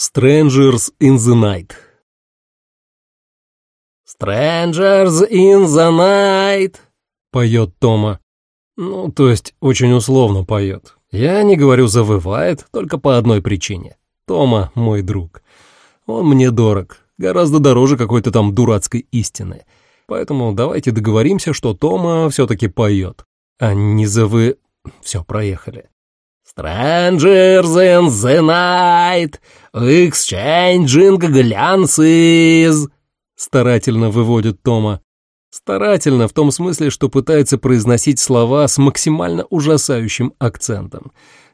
Strangers in the Night. Strangers in the Night, поет Тома. Ну, то есть очень условно поет. Я не говорю завывает, только по одной причине. Тома мой друг. Он мне дорог, гораздо дороже какой-то там дурацкой истины. Поэтому давайте договоримся, что Тома все-таки поет, а не завы... Все, проехали. «Strangers in the night! Exchanging glances!» Старательно выводит Тома. Старательно в том смысле, что пытается произносить слова с максимально ужасающим акцентом.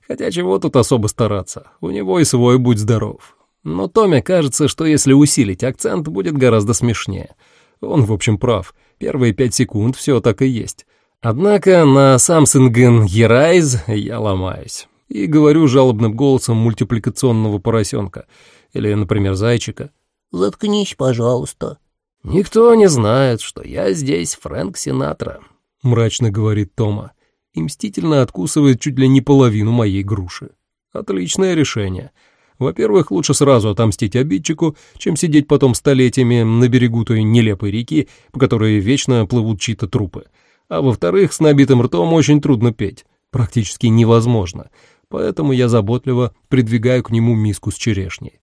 Хотя чего тут особо стараться, у него и свой «будь здоров». Но Томе кажется, что если усилить акцент, будет гораздо смешнее. Он, в общем, прав. Первые пять секунд все так и есть. Однако на Samsung Ерайз я ломаюсь и говорю жалобным голосом мультипликационного поросенка или, например, зайчика. «Заткнись, пожалуйста». «Никто не знает, что я здесь Фрэнк Синатра», — мрачно говорит Тома и мстительно откусывает чуть ли не половину моей груши. Отличное решение. Во-первых, лучше сразу отомстить обидчику, чем сидеть потом столетиями на берегу той нелепой реки, по которой вечно плывут чьи-то трупы. А во-вторых, с набитым ртом очень трудно петь. Практически невозможно поэтому я заботливо придвигаю к нему миску с черешней.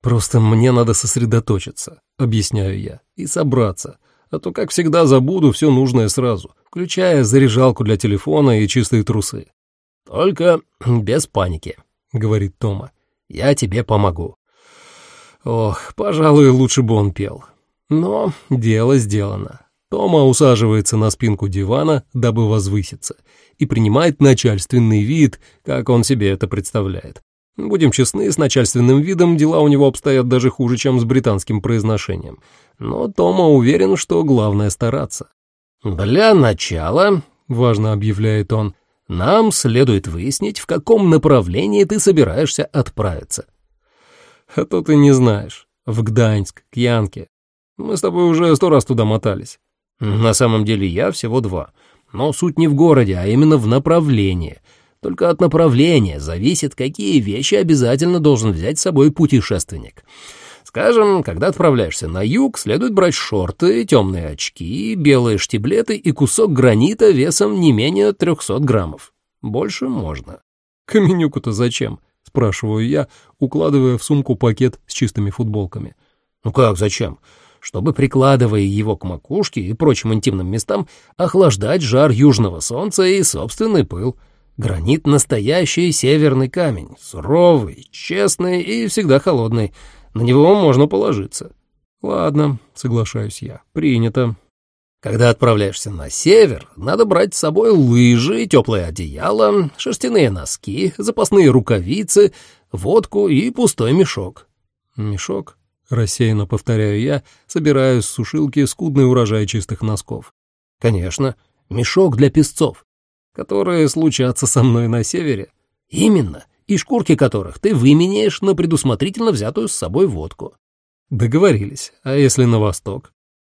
«Просто мне надо сосредоточиться», — объясняю я, — «и собраться, а то, как всегда, забуду все нужное сразу, включая заряжалку для телефона и чистые трусы». «Только без паники», — говорит Тома, — «я тебе помогу». Ох, пожалуй, лучше бы он пел. Но дело сделано. Тома усаживается на спинку дивана, дабы возвыситься, и принимает начальственный вид, как он себе это представляет. Будем честны, с начальственным видом дела у него обстоят даже хуже, чем с британским произношением. Но Тома уверен, что главное стараться. «Для начала», — важно объявляет он, — «нам следует выяснить, в каком направлении ты собираешься отправиться». «А то ты не знаешь. В Гданьск, к Янке. Мы с тобой уже сто раз туда мотались. На самом деле я всего два. Но суть не в городе, а именно в направлении. Только от направления зависит, какие вещи обязательно должен взять с собой путешественник. Скажем, когда отправляешься на юг, следует брать шорты, темные очки, белые штиблеты и кусок гранита весом не менее 300 граммов. Больше можно. «Каменюку-то зачем?» — спрашиваю я, укладывая в сумку пакет с чистыми футболками. «Ну как зачем? чтобы, прикладывая его к макушке и прочим интимным местам, охлаждать жар южного солнца и собственный пыл. Гранит — настоящий северный камень, суровый, честный и всегда холодный. На него можно положиться. Ладно, соглашаюсь я, принято. Когда отправляешься на север, надо брать с собой лыжи, теплое одеяло, шерстяные носки, запасные рукавицы, водку и пустой мешок. Мешок? — рассеянно повторяю я, собирая с сушилки скудный урожай чистых носков. «Конечно, мешок для песцов, которые случатся со мной на севере. Именно, и шкурки которых ты выменяешь на предусмотрительно взятую с собой водку». «Договорились. А если на восток?»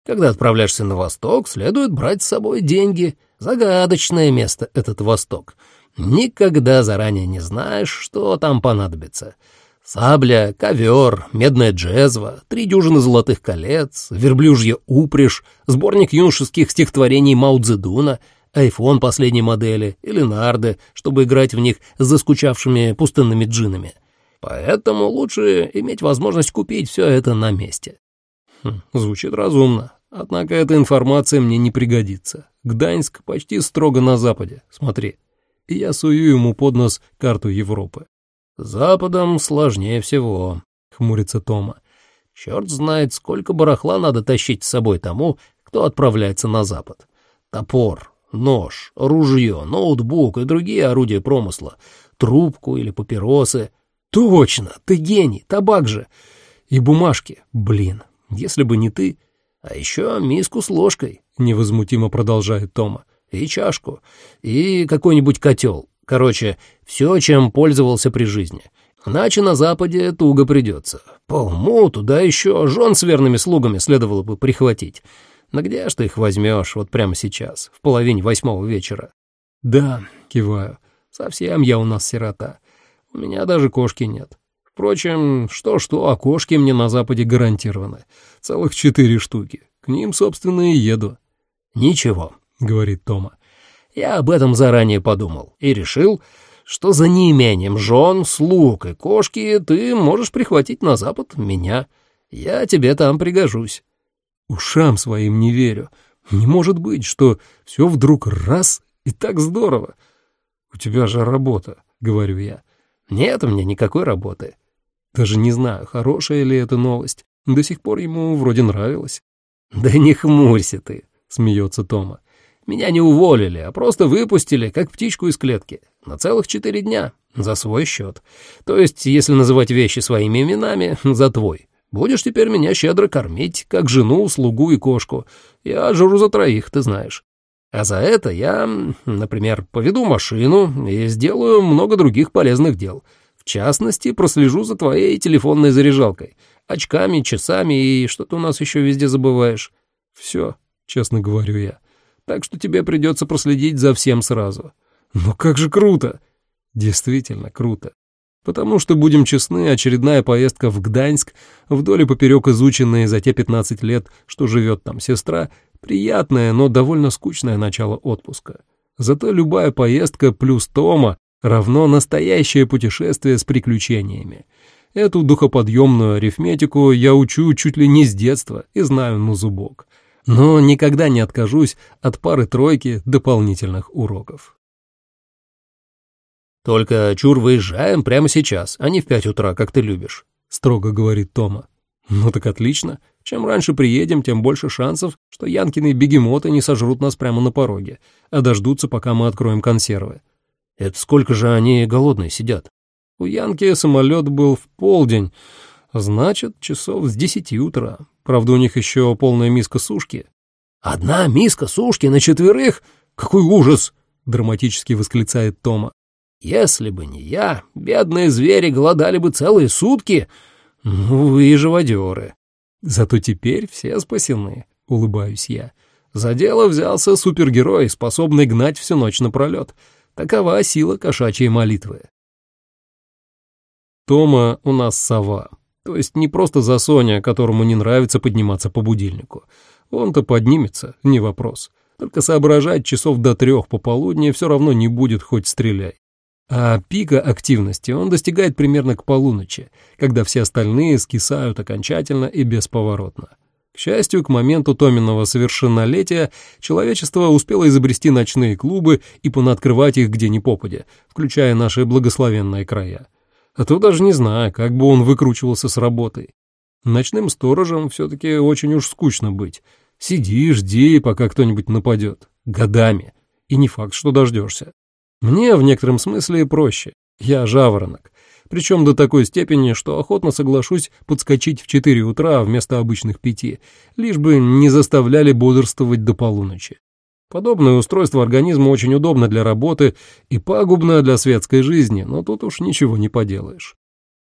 «Когда отправляешься на восток, следует брать с собой деньги. Загадочное место этот восток. Никогда заранее не знаешь, что там понадобится». Сабля, ковер, медная джезва, три дюжины золотых колец, верблюжья упряжь, сборник юношеских стихотворений Мао Цзэдуна, айфон последней модели или нарды, чтобы играть в них с заскучавшими пустынными джинами. Поэтому лучше иметь возможность купить все это на месте. Хм, звучит разумно. Однако эта информация мне не пригодится. Гданьск почти строго на западе, смотри. И я сую ему под нос карту Европы. «Западом сложнее всего», — хмурится Тома. «Черт знает, сколько барахла надо тащить с собой тому, кто отправляется на запад. Топор, нож, ружье, ноутбук и другие орудия промысла, трубку или папиросы. Точно, ты гений, табак же. И бумажки, блин, если бы не ты. А еще миску с ложкой, — невозмутимо продолжает Тома, — и чашку, и какой-нибудь котел. Короче, все, чем пользовался при жизни. Иначе на Западе туго придется. По уму туда еще жен с верными слугами следовало бы прихватить. Но где ж ты их возьмешь вот прямо сейчас, в половине восьмого вечера? Да, киваю, совсем я у нас сирота. У меня даже кошки нет. Впрочем, что-что, а кошки мне на Западе гарантированы. Целых четыре штуки. К ним, собственно, и еду. Ничего, — говорит Тома. Я об этом заранее подумал и решил, что за неимением жен, слуг и кошки ты можешь прихватить на запад меня. Я тебе там пригожусь. Ушам своим не верю. Не может быть, что все вдруг раз и так здорово. У тебя же работа, говорю я. Нет у меня никакой работы. Даже не знаю, хорошая ли это новость. До сих пор ему вроде нравилось. Да не хмурься ты, смеется Тома. Меня не уволили, а просто выпустили, как птичку из клетки. На целых четыре дня. За свой счет. То есть, если называть вещи своими именами, за твой. Будешь теперь меня щедро кормить, как жену, слугу и кошку. Я жру за троих, ты знаешь. А за это я, например, поведу машину и сделаю много других полезных дел. В частности, прослежу за твоей телефонной заряжалкой, очками, часами и что-то у нас еще везде забываешь. Все, честно говорю я. Так что тебе придется проследить за всем сразу. Ну как же круто! Действительно круто. Потому что, будем честны, очередная поездка в Гданьск, вдоль и поперек изученные за те 15 лет, что живет там сестра, приятное, но довольно скучное начало отпуска. Зато любая поездка плюс Тома равно настоящее путешествие с приключениями. Эту духоподъемную арифметику я учу чуть ли не с детства и знаю на зубок. Но никогда не откажусь от пары-тройки дополнительных уроков. Только, чур, выезжаем прямо сейчас, а не в пять утра, как ты любишь», — строго говорит Тома. «Ну так отлично. Чем раньше приедем, тем больше шансов, что Янкины бегемоты не сожрут нас прямо на пороге, а дождутся, пока мы откроем консервы». «Это сколько же они голодные сидят?» «У Янки самолет был в полдень, значит, часов с десяти утра. Правда, у них еще полная миска сушки». «Одна миска сушки на четверых? Какой ужас!» — драматически восклицает Тома. Если бы не я, бедные звери голодали бы целые сутки. Ну, вы живодеры. Зато теперь все спасены, улыбаюсь я. За дело взялся супергерой, способный гнать всю ночь напролет. Такова сила кошачьей молитвы. Тома у нас сова. То есть не просто за Соня, которому не нравится подниматься по будильнику. Он-то поднимется, не вопрос. Только соображать часов до трех пополудни все равно не будет, хоть стреляй а пика активности он достигает примерно к полуночи, когда все остальные скисают окончательно и бесповоротно. К счастью, к моменту Томиного совершеннолетия человечество успело изобрести ночные клубы и понадкрывать их где ни попадя, включая наши благословенные края. А то даже не знаю, как бы он выкручивался с работой. Ночным сторожем все-таки очень уж скучно быть. Сиди, жди, пока кто-нибудь нападет. Годами. И не факт, что дождешься. Мне в некотором смысле проще. Я жаворонок. Причем до такой степени, что охотно соглашусь подскочить в 4 утра вместо обычных пяти, лишь бы не заставляли бодрствовать до полуночи. Подобное устройство организма очень удобно для работы и пагубно для светской жизни, но тут уж ничего не поделаешь.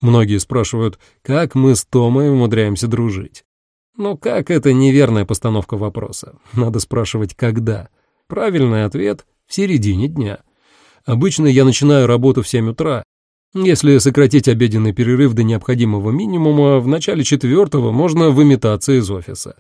Многие спрашивают, как мы с Томой умудряемся дружить. Но как это неверная постановка вопроса? Надо спрашивать, когда. Правильный ответ — в середине дня. Обычно я начинаю работу в 7 утра. Если сократить обеденный перерыв до необходимого минимума, в начале четвертого можно выметаться из офиса.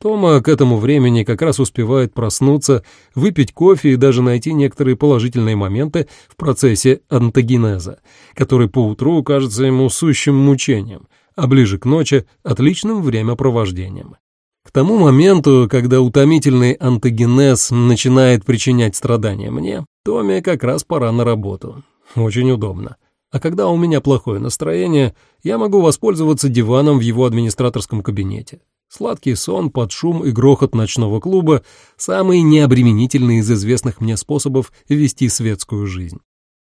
Тома к этому времени как раз успевает проснуться, выпить кофе и даже найти некоторые положительные моменты в процессе антогенеза, который поутру кажется ему сущим мучением, а ближе к ночи – отличным времяпровождением. К тому моменту, когда утомительный антогенез начинает причинять страдания мне, Томе как раз пора на работу. Очень удобно. А когда у меня плохое настроение, я могу воспользоваться диваном в его администраторском кабинете. Сладкий сон под шум и грохот ночного клуба – самый необременительный из известных мне способов вести светскую жизнь.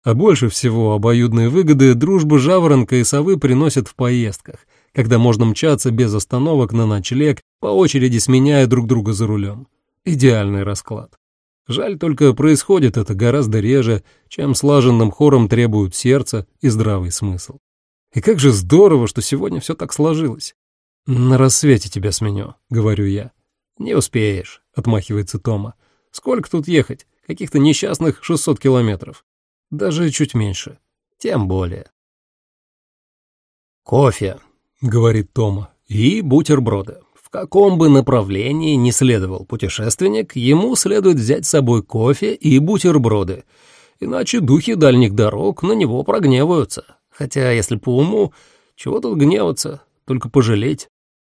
А больше всего обоюдные выгоды дружбы жаворонка и совы приносят в поездках, когда можно мчаться без остановок на ночлег, по очереди сменяя друг друга за рулем. Идеальный расклад. Жаль только, происходит это гораздо реже, чем слаженным хором требуют сердце и здравый смысл. И как же здорово, что сегодня все так сложилось. «На рассвете тебя сменю», — говорю я. «Не успеешь», — отмахивается Тома. «Сколько тут ехать? Каких-то несчастных 600 километров. Даже чуть меньше. Тем более». «Кофе», — говорит Тома, — «и бутерброды». В каком бы направлении ни следовал путешественник, ему следует взять с собой кофе и бутерброды, иначе духи дальних дорог на него прогневаются. Хотя, если по уму, чего тут гневаться, только пожалеть.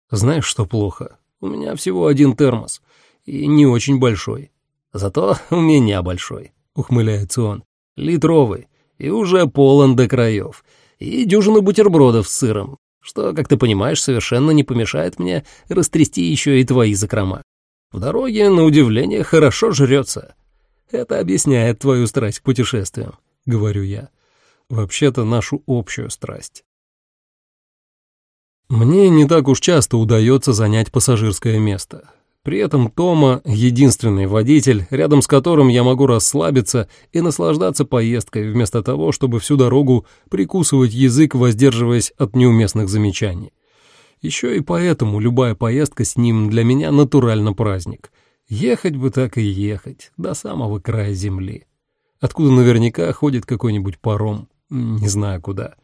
Знаешь, что плохо? У меня всего один термос, и не очень большой. Зато у меня большой, ухмыляется он, литровый, и уже полон до краев, и дюжина бутербродов с сыром, что, как ты понимаешь, совершенно не помешает мне растрясти еще и твои закрома. В дороге, на удивление, хорошо жрется. Это объясняет твою страсть к путешествиям, — говорю я. Вообще-то нашу общую страсть. Мне не так уж часто удается занять пассажирское место. При этом Тома — единственный водитель, рядом с которым я могу расслабиться и наслаждаться поездкой, вместо того, чтобы всю дорогу прикусывать язык, воздерживаясь от неуместных замечаний. Еще и поэтому любая поездка с ним для меня натурально праздник. Ехать бы так и ехать, до самого края земли. Откуда наверняка ходит какой-нибудь паром, не знаю куда.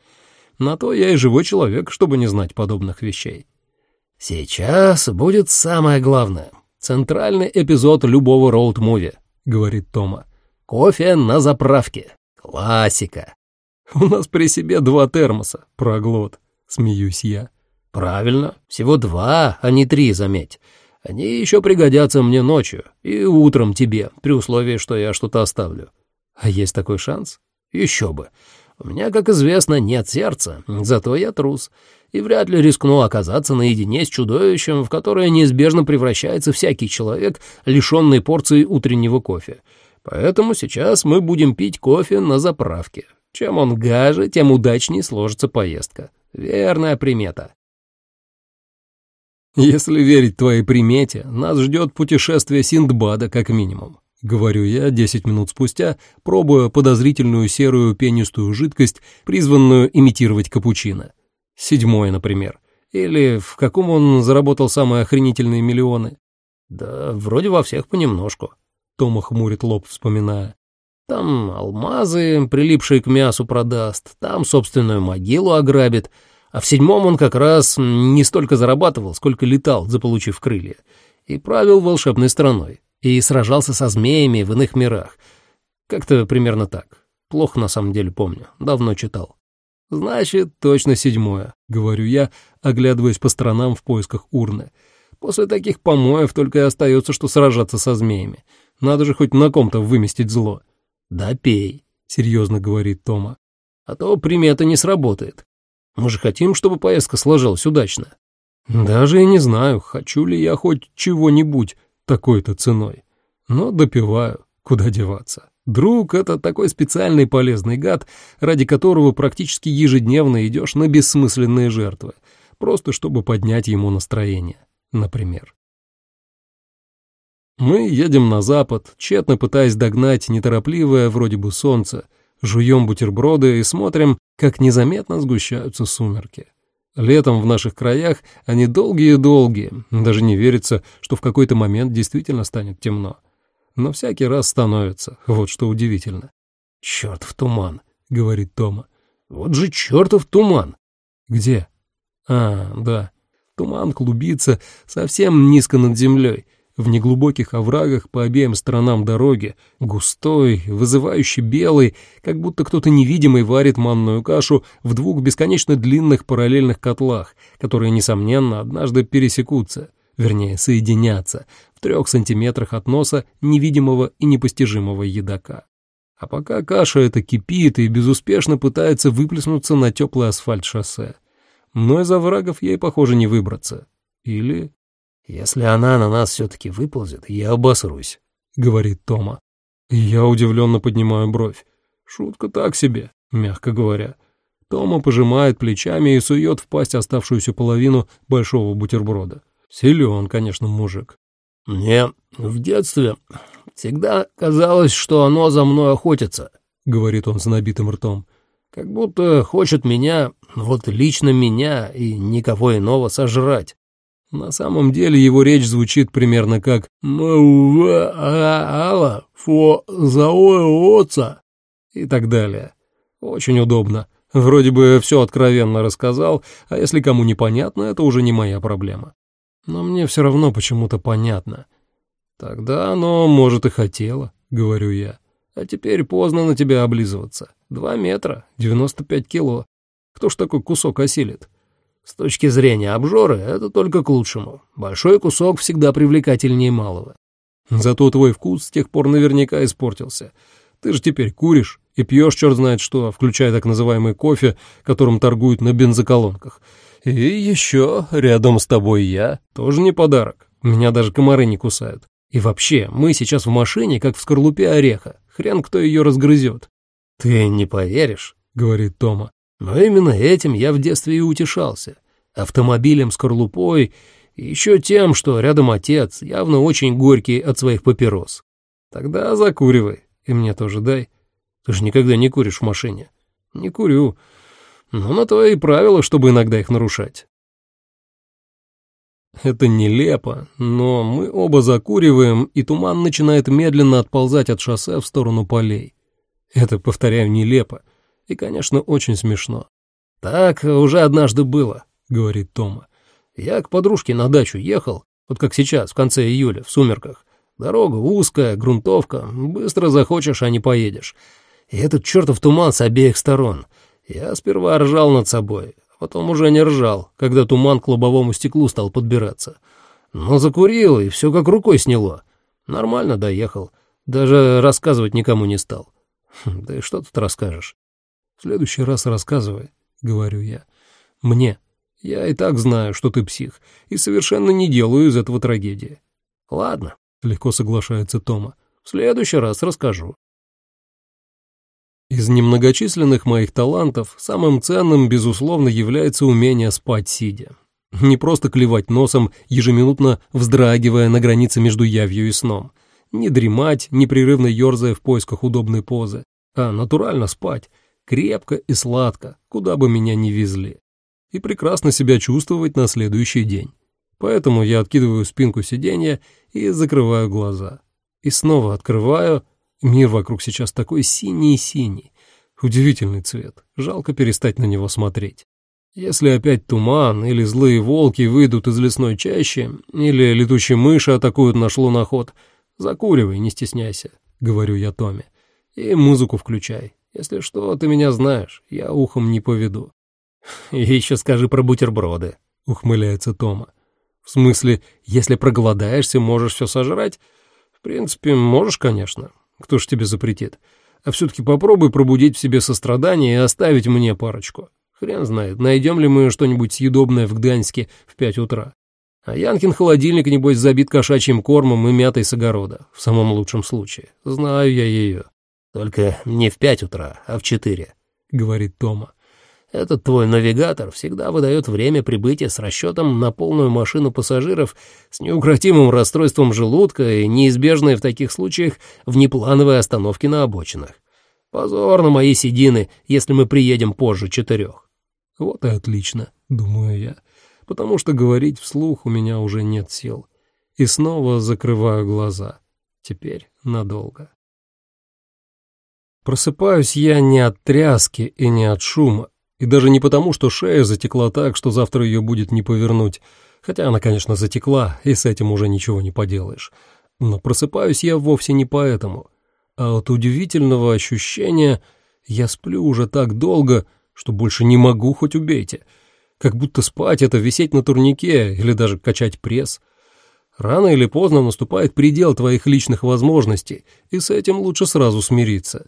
На то я и живой человек, чтобы не знать подобных вещей. «Сейчас будет самое главное. Центральный эпизод любого роуд-муви», — говорит Тома. «Кофе на заправке. Классика». «У нас при себе два термоса, проглот», — смеюсь я. «Правильно, всего два, а не три, заметь. Они еще пригодятся мне ночью и утром тебе, при условии, что я что-то оставлю». «А есть такой шанс?» «Еще бы. У меня, как известно, нет сердца, зато я трус, и вряд ли рискну оказаться наедине с чудовищем, в которое неизбежно превращается всякий человек, лишенный порции утреннего кофе. Поэтому сейчас мы будем пить кофе на заправке. Чем он гаже, тем удачнее сложится поездка. Верная примета. Если верить твоей примете, нас ждет путешествие Синдбада как минимум. — говорю я десять минут спустя, пробуя подозрительную серую пенистую жидкость, призванную имитировать капучино. Седьмой, например. Или в каком он заработал самые охренительные миллионы? Да вроде во всех понемножку. Тома хмурит лоб, вспоминая. Там алмазы, прилипшие к мясу, продаст, там собственную могилу ограбит, а в седьмом он как раз не столько зарабатывал, сколько летал, заполучив крылья, и правил волшебной страной и сражался со змеями в иных мирах. Как-то примерно так. Плохо на самом деле помню, давно читал. «Значит, точно седьмое», — говорю я, оглядываясь по сторонам в поисках урны. «После таких помоев только и остается, что сражаться со змеями. Надо же хоть на ком-то выместить зло». «Да пей», — серьезно говорит Тома. «А то примета не сработает. Мы же хотим, чтобы поездка сложилась удачно». «Даже и не знаю, хочу ли я хоть чего-нибудь такой-то ценой. Но допиваю, куда деваться. Друг — это такой специальный полезный гад, ради которого практически ежедневно идешь на бессмысленные жертвы, просто чтобы поднять ему настроение, например. Мы едем на запад, тщетно пытаясь догнать неторопливое вроде бы солнце, жуем бутерброды и смотрим, как незаметно сгущаются сумерки. Летом в наших краях они долгие-долгие, даже не верится, что в какой-то момент действительно станет темно. Но всякий раз становится, вот что удивительно. Черт в туман», — говорит Тома. «Вот же чертов туман!» «Где?» «А, да, туман клубится совсем низко над землей, в неглубоких оврагах по обеим сторонам дороги, густой, вызывающий белый, как будто кто-то невидимый варит манную кашу в двух бесконечно длинных параллельных котлах, которые, несомненно, однажды пересекутся, вернее, соединятся, в трех сантиметрах от носа невидимого и непостижимого едока. А пока каша эта кипит и безуспешно пытается выплеснуться на теплый асфальт шоссе. Но из оврагов ей, похоже, не выбраться. Или... «Если она на нас все-таки выползет, я обосрусь», — говорит Тома. Я удивленно поднимаю бровь. Шутка так себе, мягко говоря. Тома пожимает плечами и сует в пасть оставшуюся половину большого бутерброда. Силен, конечно, мужик. «Мне в детстве всегда казалось, что оно за мной охотится», — говорит он с набитым ртом. «Как будто хочет меня, вот лично меня и никого иного сожрать. На самом деле его речь звучит примерно как «мауа-ала фо заоэоца» и так далее. Очень удобно. Вроде бы все откровенно рассказал, а если кому непонятно, это уже не моя проблема. Но мне все равно почему-то понятно. Тогда оно, может, и хотело, говорю я. А теперь поздно на тебя облизываться. Два метра, девяносто пять кило. Кто ж такой кусок осилит? С точки зрения обжоры это только к лучшему. Большой кусок всегда привлекательнее малого. Зато твой вкус с тех пор наверняка испортился. Ты же теперь куришь и пьешь черт знает что, включая так называемый кофе, которым торгуют на бензоколонках. И еще рядом с тобой я. Тоже не подарок. Меня даже комары не кусают. И вообще, мы сейчас в машине, как в скорлупе ореха. Хрен кто ее разгрызет. Ты не поверишь, говорит Тома. Но именно этим я в детстве и утешался. Автомобилем с корлупой и еще тем, что рядом отец, явно очень горький от своих папирос. Тогда закуривай, и мне тоже дай. Ты же никогда не куришь в машине. Не курю. Но на то и правило, чтобы иногда их нарушать. Это нелепо, но мы оба закуриваем, и туман начинает медленно отползать от шоссе в сторону полей. Это, повторяю, нелепо, и, конечно, очень смешно. «Так уже однажды было», — говорит Тома. «Я к подружке на дачу ехал, вот как сейчас, в конце июля, в сумерках. Дорога узкая, грунтовка, быстро захочешь, а не поедешь. И этот чертов туман с обеих сторон. Я сперва ржал над собой, а потом уже не ржал, когда туман к лобовому стеклу стал подбираться. Но закурил, и все как рукой сняло. Нормально доехал, даже рассказывать никому не стал. Хм, да и что тут расскажешь? «В следующий раз рассказывай», — говорю я. «Мне. Я и так знаю, что ты псих, и совершенно не делаю из этого трагедии». «Ладно», — легко соглашается Тома. «В следующий раз расскажу». Из немногочисленных моих талантов самым ценным, безусловно, является умение спать сидя. Не просто клевать носом, ежеминутно вздрагивая на границе между явью и сном. Не дремать, непрерывно ерзая в поисках удобной позы, а натурально спать — крепко и сладко, куда бы меня ни везли, и прекрасно себя чувствовать на следующий день. Поэтому я откидываю спинку сиденья и закрываю глаза. И снова открываю. Мир вокруг сейчас такой синий-синий. Удивительный цвет. Жалко перестать на него смотреть. Если опять туман, или злые волки выйдут из лесной чащи, или летучие мыши атакуют наш луноход, закуривай, не стесняйся, — говорю я Томе, — и музыку включай. Если что, ты меня знаешь, я ухом не поведу. И еще скажи про бутерброды, ухмыляется Тома. В смысле, если проголодаешься, можешь все сожрать? В принципе, можешь, конечно. Кто ж тебе запретит? А все-таки попробуй пробудить в себе сострадание и оставить мне парочку. Хрен знает, найдем ли мы что-нибудь съедобное в Гданьске в пять утра. А Янкин холодильник, небось, забит кошачьим кормом и мятой с огорода, в самом лучшем случае. Знаю я ее. Только не в пять утра, а в четыре», — говорит Тома. «Этот твой навигатор всегда выдает время прибытия с расчетом на полную машину пассажиров с неукротимым расстройством желудка и неизбежной в таких случаях внеплановой остановки на обочинах. Позор на мои седины, если мы приедем позже четырех». «Вот и отлично», — думаю я, потому что говорить вслух у меня уже нет сил. И снова закрываю глаза. Теперь надолго. Просыпаюсь я не от тряски и не от шума, и даже не потому, что шея затекла так, что завтра ее будет не повернуть, хотя она, конечно, затекла, и с этим уже ничего не поделаешь. Но просыпаюсь я вовсе не поэтому, а от удивительного ощущения я сплю уже так долго, что больше не могу, хоть убейте. Как будто спать — это висеть на турнике или даже качать пресс. Рано или поздно наступает предел твоих личных возможностей, и с этим лучше сразу смириться.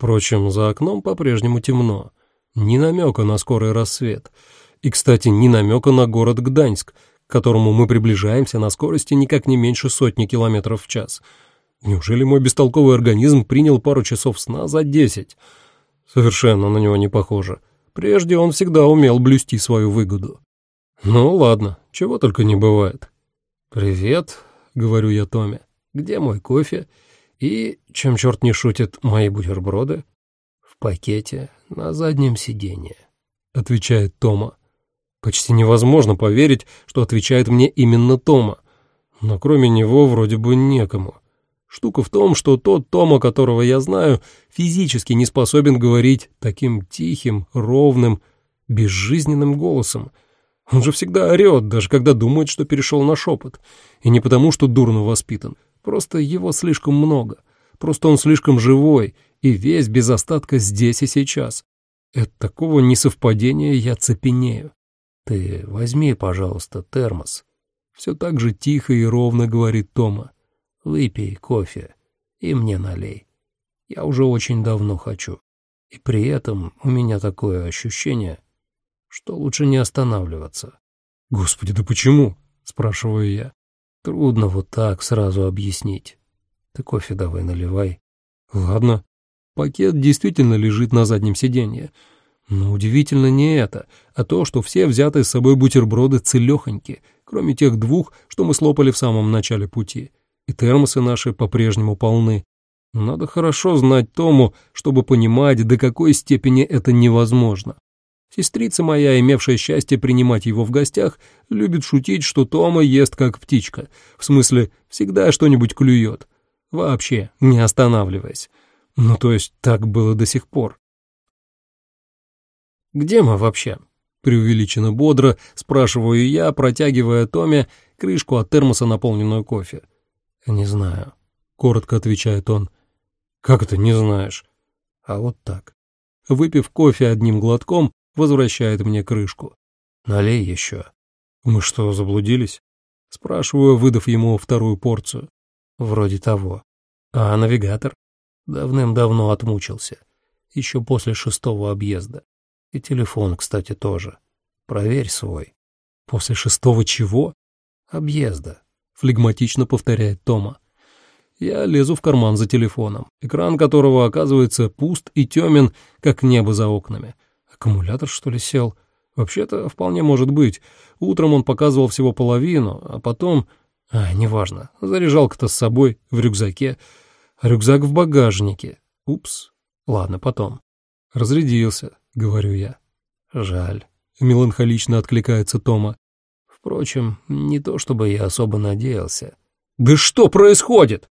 Впрочем, за окном по-прежнему темно. Ни намека на скорый рассвет. И, кстати, ни намека на город Гданьск, к которому мы приближаемся на скорости никак не меньше сотни километров в час. Неужели мой бестолковый организм принял пару часов сна за десять? Совершенно на него не похоже. Прежде он всегда умел блюсти свою выгоду. Ну ладно, чего только не бывает. «Привет», — говорю я Томе. «Где мой кофе?» и, чем черт не шутит, мои бутерброды в пакете на заднем сиденье, — отвечает Тома. Почти невозможно поверить, что отвечает мне именно Тома, но кроме него вроде бы некому. Штука в том, что тот Тома, которого я знаю, физически не способен говорить таким тихим, ровным, безжизненным голосом. Он же всегда орет, даже когда думает, что перешел на шепот. И не потому, что дурно воспитан. Просто его слишком много. Просто он слишком живой и весь без остатка здесь и сейчас. От такого несовпадения я цепенею. Ты возьми, пожалуйста, термос. Все так же тихо и ровно говорит Тома. Выпей кофе и мне налей. Я уже очень давно хочу. И при этом у меня такое ощущение, что лучше не останавливаться. «Господи, да почему?» — спрашиваю я. Трудно вот так сразу объяснить. Ты кофе давай наливай. Ладно. Пакет действительно лежит на заднем сиденье. Но удивительно не это, а то, что все взятые с собой бутерброды целехоньки, кроме тех двух, что мы слопали в самом начале пути. И термосы наши по-прежнему полны. Надо хорошо знать Тому, чтобы понимать, до какой степени это невозможно. Сестрица моя, имевшая счастье принимать его в гостях, любит шутить, что Тома ест как птичка, в смысле, всегда что-нибудь клюет. Вообще, не останавливаясь. Ну, то есть, так было до сих пор. «Где мы вообще?» — преувеличенно бодро спрашиваю я, протягивая Томе крышку от термоса, наполненную кофе. «Не знаю», — коротко отвечает он. «Как это не знаешь?» «А вот так». Выпив кофе одним глотком, возвращает мне крышку. «Налей еще». «Мы что, заблудились?» Спрашиваю, выдав ему вторую порцию. Вроде того. А навигатор? Давным-давно отмучился. Еще после шестого объезда. И телефон, кстати, тоже. Проверь свой. После шестого чего? Объезда. Флегматично повторяет Тома. Я лезу в карман за телефоном, экран которого оказывается пуст и темен, как небо за окнами. Аккумулятор, что ли, сел? Вообще-то, вполне может быть. Утром он показывал всего половину, а потом... А, неважно. Заряжалка-то с собой, в рюкзаке. Рюкзак в багажнике. Упс. Ладно, потом. Разрядился, говорю я. Жаль. Меланхолично откликается Тома. Впрочем, не то чтобы я особо надеялся. «Да что происходит?»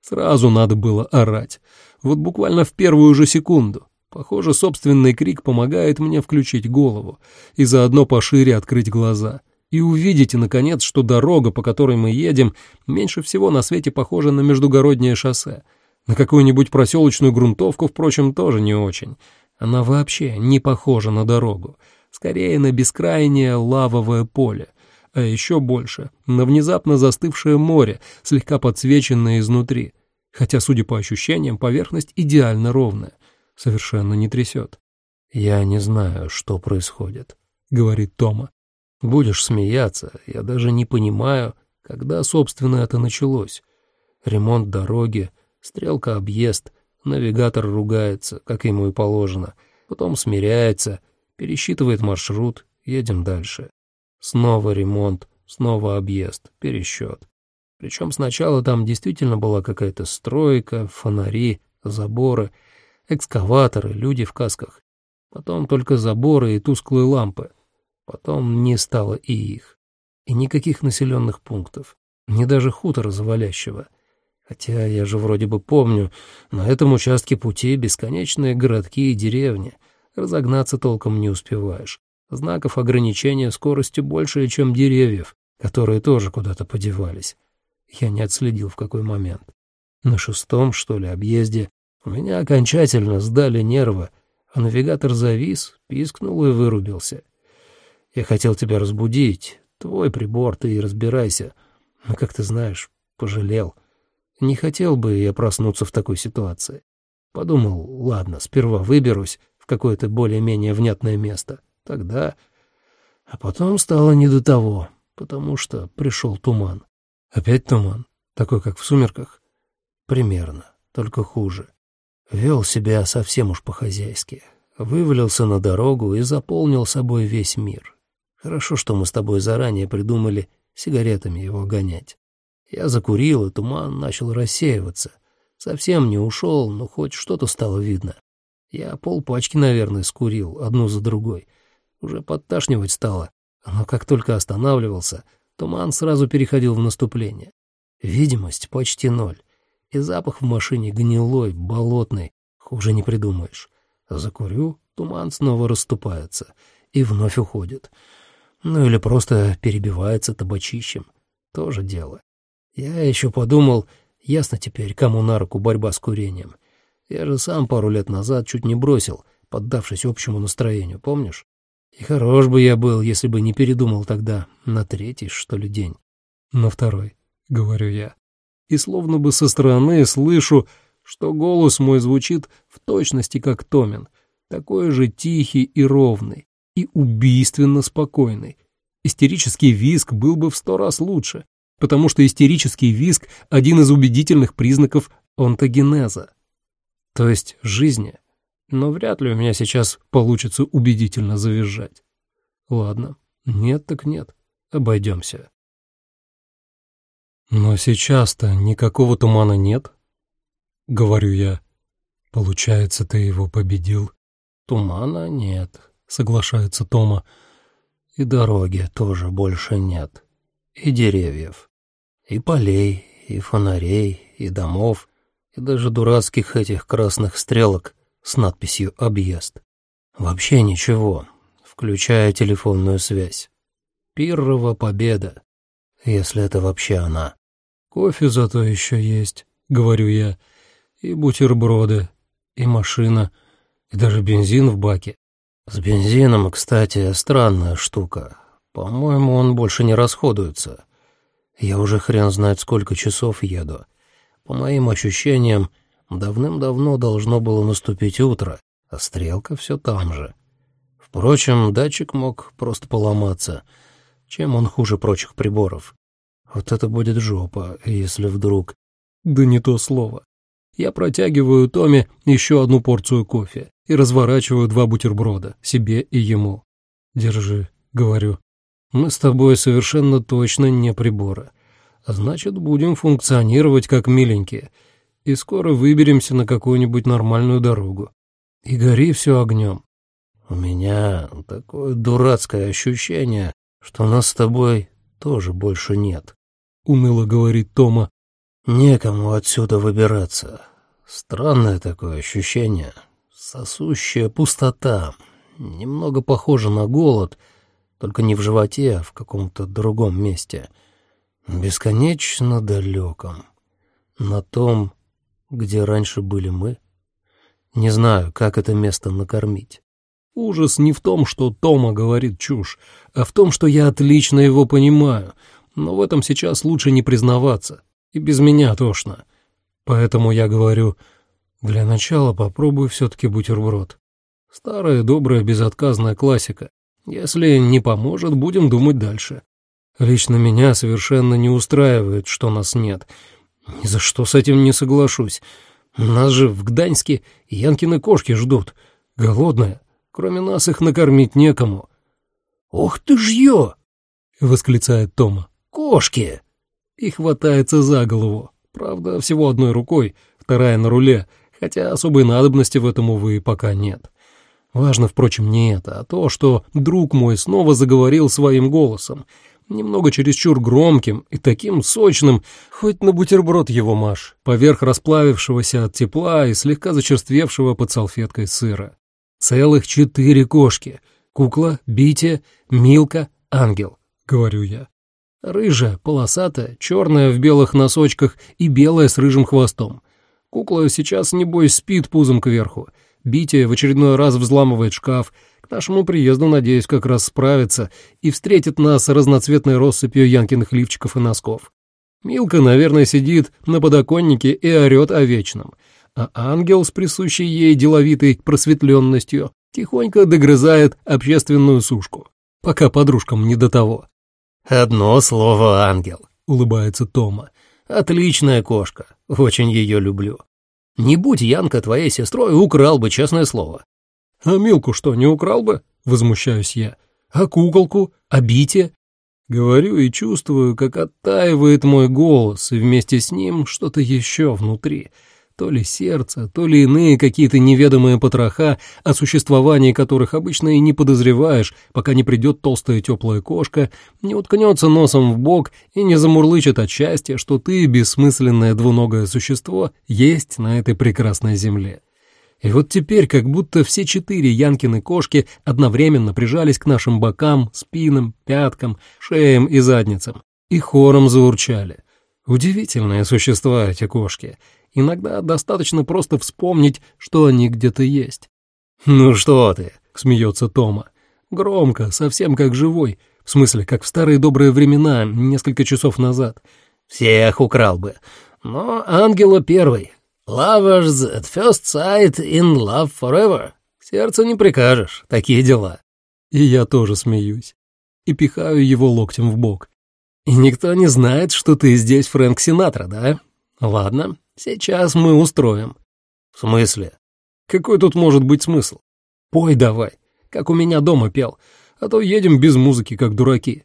Сразу надо было орать. Вот буквально в первую же секунду. Похоже, собственный крик помогает мне включить голову и заодно пошире открыть глаза. И увидите, наконец, что дорога, по которой мы едем, меньше всего на свете похожа на междугороднее шоссе. На какую-нибудь проселочную грунтовку, впрочем, тоже не очень. Она вообще не похожа на дорогу. Скорее, на бескрайнее лавовое поле. А еще больше — на внезапно застывшее море, слегка подсвеченное изнутри. Хотя, судя по ощущениям, поверхность идеально ровная — совершенно не трясет. «Я не знаю, что происходит», — говорит Тома. «Будешь смеяться, я даже не понимаю, когда, собственно, это началось. Ремонт дороги, стрелка объезд, навигатор ругается, как ему и положено, потом смиряется, пересчитывает маршрут, едем дальше. Снова ремонт, снова объезд, пересчет. Причем сначала там действительно была какая-то стройка, фонари, заборы — экскаваторы, люди в касках. Потом только заборы и тусклые лампы. Потом не стало и их. И никаких населенных пунктов. Ни даже хутора завалящего. Хотя я же вроде бы помню, на этом участке пути бесконечные городки и деревни. Разогнаться толком не успеваешь. Знаков ограничения скорости больше, чем деревьев, которые тоже куда-то подевались. Я не отследил в какой момент. На шестом, что ли, объезде меня окончательно сдали нервы, а навигатор завис, пискнул и вырубился. Я хотел тебя разбудить. Твой прибор, ты и разбирайся. Но, как ты знаешь, пожалел. Не хотел бы я проснуться в такой ситуации. Подумал, ладно, сперва выберусь в какое-то более-менее внятное место. Тогда... А потом стало не до того, потому что пришел туман. Опять туман, такой, как в сумерках? Примерно, только хуже. Вел себя совсем уж по-хозяйски. Вывалился на дорогу и заполнил собой весь мир. Хорошо, что мы с тобой заранее придумали сигаретами его гонять. Я закурил, и туман начал рассеиваться. Совсем не ушел, но хоть что-то стало видно. Я полпачки, наверное, скурил, одну за другой. Уже подташнивать стало, но как только останавливался, туман сразу переходил в наступление. Видимость почти ноль и запах в машине гнилой, болотный, хуже не придумаешь. Закурю, туман снова расступается и вновь уходит. Ну или просто перебивается табачищем. Тоже дело. Я еще подумал, ясно теперь, кому на руку борьба с курением. Я же сам пару лет назад чуть не бросил, поддавшись общему настроению, помнишь? И хорош бы я был, если бы не передумал тогда, на третий, что ли, день. На второй, — говорю я и словно бы со стороны слышу, что голос мой звучит в точности как Томин, такой же тихий и ровный, и убийственно спокойный. Истерический визг был бы в сто раз лучше, потому что истерический визг — один из убедительных признаков онтогенеза, то есть жизни. Но вряд ли у меня сейчас получится убедительно завизжать. Ладно, нет так нет, обойдемся. «Но сейчас-то никакого тумана нет», — говорю я. «Получается, ты его победил?» «Тумана нет», — соглашается Тома. «И дороги тоже больше нет. И деревьев. И полей, и фонарей, и домов, и даже дурацких этих красных стрелок с надписью «Объезд». Вообще ничего, включая телефонную связь. Пиррова победа, если это вообще она. Кофе зато еще есть, — говорю я, — и бутерброды, и машина, и даже бензин в баке. С бензином, кстати, странная штука. По-моему, он больше не расходуется. Я уже хрен знает, сколько часов еду. По моим ощущениям, давным-давно должно было наступить утро, а стрелка все там же. Впрочем, датчик мог просто поломаться. Чем он хуже прочих приборов? Вот это будет жопа, если вдруг... Да не то слово. Я протягиваю Томе еще одну порцию кофе и разворачиваю два бутерброда, себе и ему. «Держи», — говорю. «Мы с тобой совершенно точно не приборы. А значит, будем функционировать как миленькие, и скоро выберемся на какую-нибудь нормальную дорогу. И гори все огнем». «У меня такое дурацкое ощущение, что нас с тобой тоже больше нет», уныло говорит Тома. Некому отсюда выбираться. Странное такое ощущение. Сосущая пустота. Немного похоже на голод, только не в животе, а в каком-то другом месте. Бесконечно далеком. На том, где раньше были мы. Не знаю, как это место накормить. Ужас не в том, что Тома говорит чушь, а в том, что я отлично его понимаю — но в этом сейчас лучше не признаваться, и без меня тошно. Поэтому я говорю, для начала попробуй все-таки бутерброд. Старая добрая безотказная классика. Если не поможет, будем думать дальше. Лично меня совершенно не устраивает, что нас нет. Ни за что с этим не соглашусь. Нас же в Гданьске Янкины кошки ждут. Голодные. Кроме нас их накормить некому. «Ох ты ж ё!» — восклицает Тома. Кошки! И хватается за голову. Правда, всего одной рукой, вторая на руле, хотя особой надобности в этом, увы, пока нет. Важно, впрочем, не это, а то, что друг мой снова заговорил своим голосом, немного чересчур громким и таким сочным, хоть на бутерброд его маш, поверх расплавившегося от тепла и слегка зачерствевшего под салфеткой сыра. Целых четыре кошки. Кукла, Битя, Милка, Ангел, — говорю я. Рыжая, полосатая, черная в белых носочках и белая с рыжим хвостом. Кукла сейчас, небось, спит пузом кверху. Битя в очередной раз взламывает шкаф. К нашему приезду, надеюсь, как раз справится и встретит нас разноцветной россыпью Янкиных лифчиков и носков. Милка, наверное, сидит на подоконнике и орёт о вечном. А ангел с присущей ей деловитой просветленностью тихонько догрызает общественную сушку. Пока подружкам не до того. «Одно слово ангел», — улыбается Тома. «Отличная кошка, очень ее люблю. Не будь Янка твоей сестрой, украл бы, честное слово». «А Милку что, не украл бы?» — возмущаюсь я. «А куколку? А Бите?» Говорю и чувствую, как оттаивает мой голос, и вместе с ним что-то еще внутри — то ли сердце, то ли иные какие-то неведомые потроха, о существовании которых обычно и не подозреваешь, пока не придет толстая теплая кошка, не уткнется носом в бок и не замурлычет от счастья, что ты, бессмысленное двуногое существо, есть на этой прекрасной земле. И вот теперь как будто все четыре Янкины кошки одновременно прижались к нашим бокам, спинам, пяткам, шеям и задницам и хором заурчали. Удивительные существа эти кошки. Иногда достаточно просто вспомнить, что они где-то есть. «Ну что ты?» — смеется Тома. «Громко, совсем как живой. В смысле, как в старые добрые времена, несколько часов назад. Всех украл бы. Но ангела первый. Lovers at first sight in love forever. Сердцу не прикажешь, такие дела». И я тоже смеюсь. И пихаю его локтем в бок. «И никто не знает, что ты здесь Фрэнк Синатра, да? Ладно, Сейчас мы устроим. В смысле? Какой тут может быть смысл? Пой давай, как у меня дома пел, а то едем без музыки, как дураки.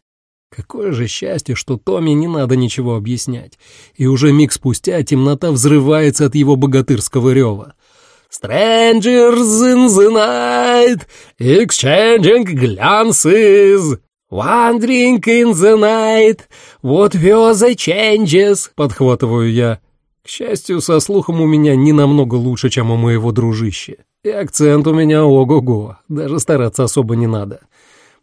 Какое же счастье, что Томми не надо ничего объяснять. И уже миг спустя темнота взрывается от его богатырского рева. «Strangers in the night, exchanging glances, wandering in the night, what were the changes?» — подхватываю я. К счастью, со слухом у меня не намного лучше, чем у моего дружище. И акцент у меня ого-го, даже стараться особо не надо.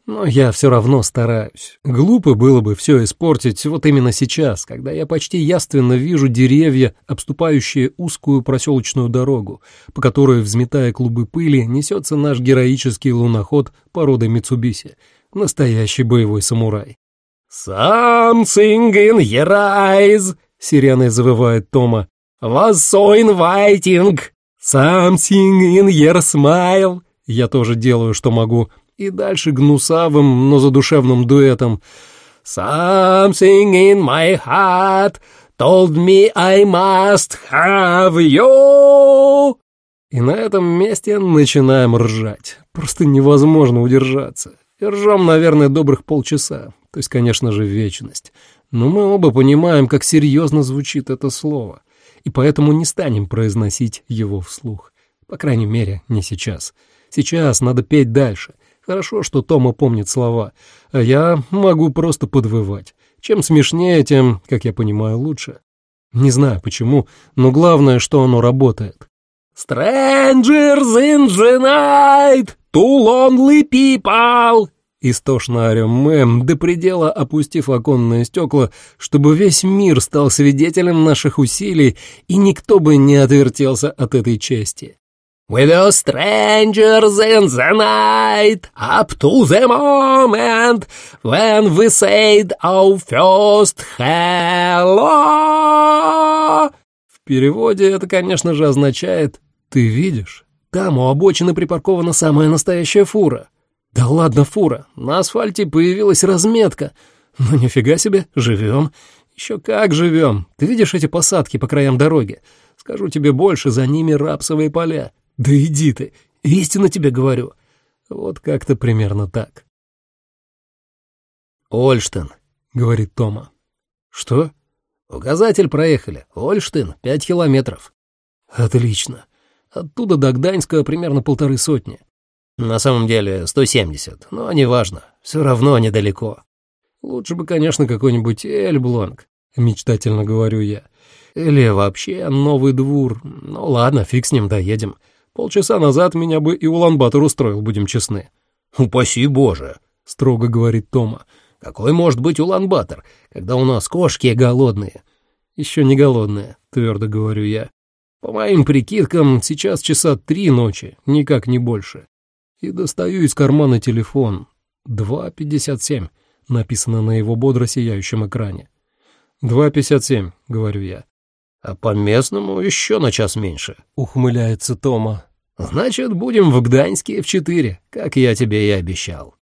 Но я все равно стараюсь. Глупо было бы все испортить вот именно сейчас, когда я почти яственно вижу деревья, обступающие узкую проселочную дорогу, по которой, взметая клубы пыли, несется наш героический луноход породы Мицубиси, настоящий боевой самурай. «Something in your eyes!» Сирены завывает Тома. «Was so inviting! Something in your smile!» Я тоже делаю, что могу. И дальше гнусавым, но задушевным дуэтом. «Something in my heart told me I must have you!» И на этом месте начинаем ржать. Просто невозможно удержаться. И ржем, наверное, добрых полчаса. То есть, конечно же, вечность. Но мы оба понимаем, как серьезно звучит это слово, и поэтому не станем произносить его вслух. По крайней мере, не сейчас. Сейчас надо петь дальше. Хорошо, что Тома помнит слова, а я могу просто подвывать. Чем смешнее, тем, как я понимаю, лучше. Не знаю почему, но главное, что оно работает. «Strangers in the night! two lonely people!» Истошно орем мы, до предела опустив оконные стекла, чтобы весь мир стал свидетелем наших усилий, и никто бы не отвертелся от этой части. «With the strangers in the night, up to the moment, when we said our first hello!» В переводе это, конечно же, означает «ты видишь, там у обочины припаркована самая настоящая фура». «Да ладно, фура, на асфальте появилась разметка. Ну нифига себе, живем. Еще как живем. Ты видишь эти посадки по краям дороги? Скажу тебе больше, за ними рапсовые поля. Да иди ты, истинно тебе говорю». Вот как-то примерно так. «Ольштен», — говорит Тома. «Что?» «Указатель проехали. Ольштен, пять километров». «Отлично. Оттуда до Гданьска примерно полторы сотни. На самом деле 170, но неважно, все равно недалеко. Лучше бы, конечно, какой-нибудь Эльблонг, мечтательно говорю я. Или вообще Новый Двор. Ну ладно, фиг с ним, доедем. Полчаса назад меня бы и Улан-Батор устроил, будем честны. «Упаси боже!» — строго говорит Тома. «Какой может быть Улан-Батор, когда у нас кошки голодные?» «Еще не голодные», — твердо говорю я. «По моим прикидкам, сейчас часа три ночи, никак не больше и достаю из кармана телефон. 2.57 написано на его бодро сияющем экране. 2.57, говорю я. А по-местному еще на час меньше, ухмыляется Тома. Значит, будем в Гданьске в четыре, как я тебе и обещал.